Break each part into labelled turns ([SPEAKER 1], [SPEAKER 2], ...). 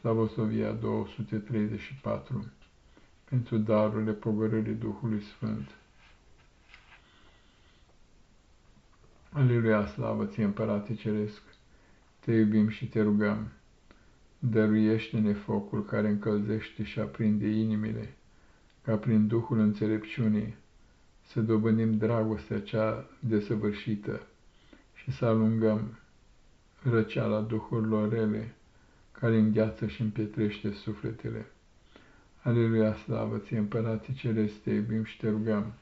[SPEAKER 1] Slavosovia 234 pentru darurile pogorârii Duhului Sfânt. Aleluia, slavă ție, Împărate Ceresc, te iubim și te rugăm, dăruiește-ne focul care încălzește și aprinde inimile, ca prin Duhul înțelepciunii să dobândim dragostea cea desăvârșită și să alungăm răceala duhurilor rele, care îngheață și împietrește sufletele. Aleluia, slavă ție, Împărate Ceresc, te iubim și te rugăm,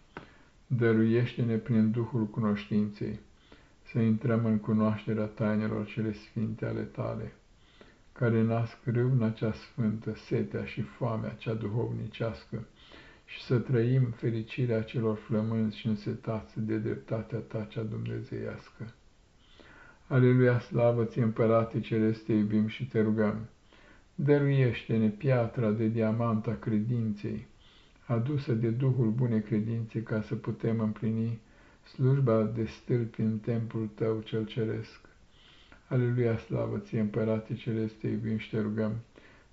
[SPEAKER 1] dăruiește-ne prin Duhul cunoștinței, să intrăm în cunoașterea tainelor cele sfinte ale tale, care nasc râvna cea sfântă, setea și foamea cea duhovnicească, și să trăim fericirea celor flămânzi și însetați de dreptatea ta cea dumnezeiască. Aleluia, slavă ție, Împărate Ceresc, te iubim și te rugăm, dăruiește-ne piatra de diamant a credinței, adusă de Duhul Bune Credințe, ca să putem împlini slujba de stâlpi în templul tău cel ceresc. Aleluia, slavă ție, Împărate Celeste, te iubim și te rugăm,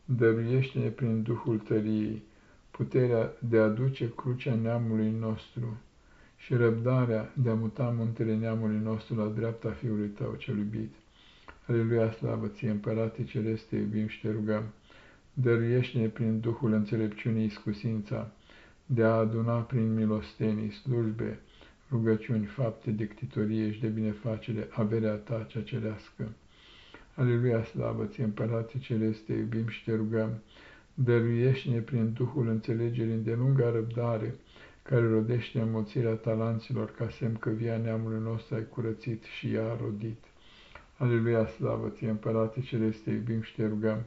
[SPEAKER 1] dăruiește-ne prin Duhul tăriei puterea de a duce crucea neamului nostru și răbdarea de a muta muntele neamului nostru la dreapta Fiului tău cel iubit. Aleluia, slavă ție, Împărate Celeste, te iubim și te rugăm, dăruiește-ne prin Duhul înțelepciunii scusința de a aduna prin milostenii slujbe, rugăciuni, fapte de ctitorie și de binefacere, averea ta cea cerească. Aleluia, slavă ție, Împărate Celeste, iubim și te rugăm, dăruiește-ne prin Duhul înțelegerii îndelunga răbdare, care rodește înmulțirea talanților, ca semn că via neamului nostru ai curățit și ea a rodit. Aleluia, slavă ție, Împărate Celeste, iubim și te rugăm,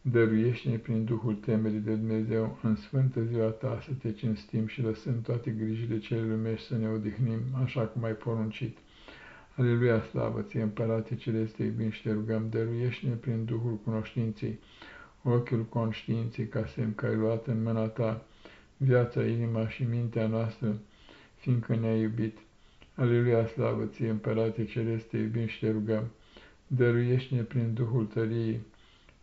[SPEAKER 1] dăruiește-ne prin Duhul temerii de Dumnezeu în sfântă ziua ta să te cinstim și lăsând toate grijile cele lumești să ne odihnim, așa cum ai poruncit. Aleluia, slavă ție, Împărate Celeste, iubim și te rugăm, dăruiește-ne prin Duhul cunoștinței, ochiul conștiinței, ca semn că ai luat în mâna ta viața, inima și mintea noastră, fiindcă ne-ai iubit. Aleluia, slavă ție, Împărate Celeste, iubim și te rugăm, dăruiește-ne prin Duhul tăriei,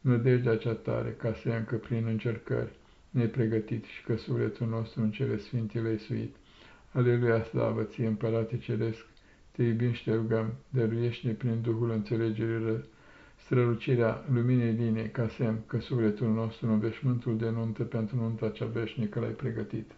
[SPEAKER 1] nădejdea cea tare, ca să încă prin încercări nepregătit și că sufletul nostru în cele sfinte le suit. Aleluia, slavă ție, Împărate Ceresc, te iubim și te rugăm, dăruiește-ne prin Duhul înțelegerii strălucirea luminei linei, ca semn că sufletul nostru în veșmântul de nuntă pentru nunta cea veșnică l-ai pregătit.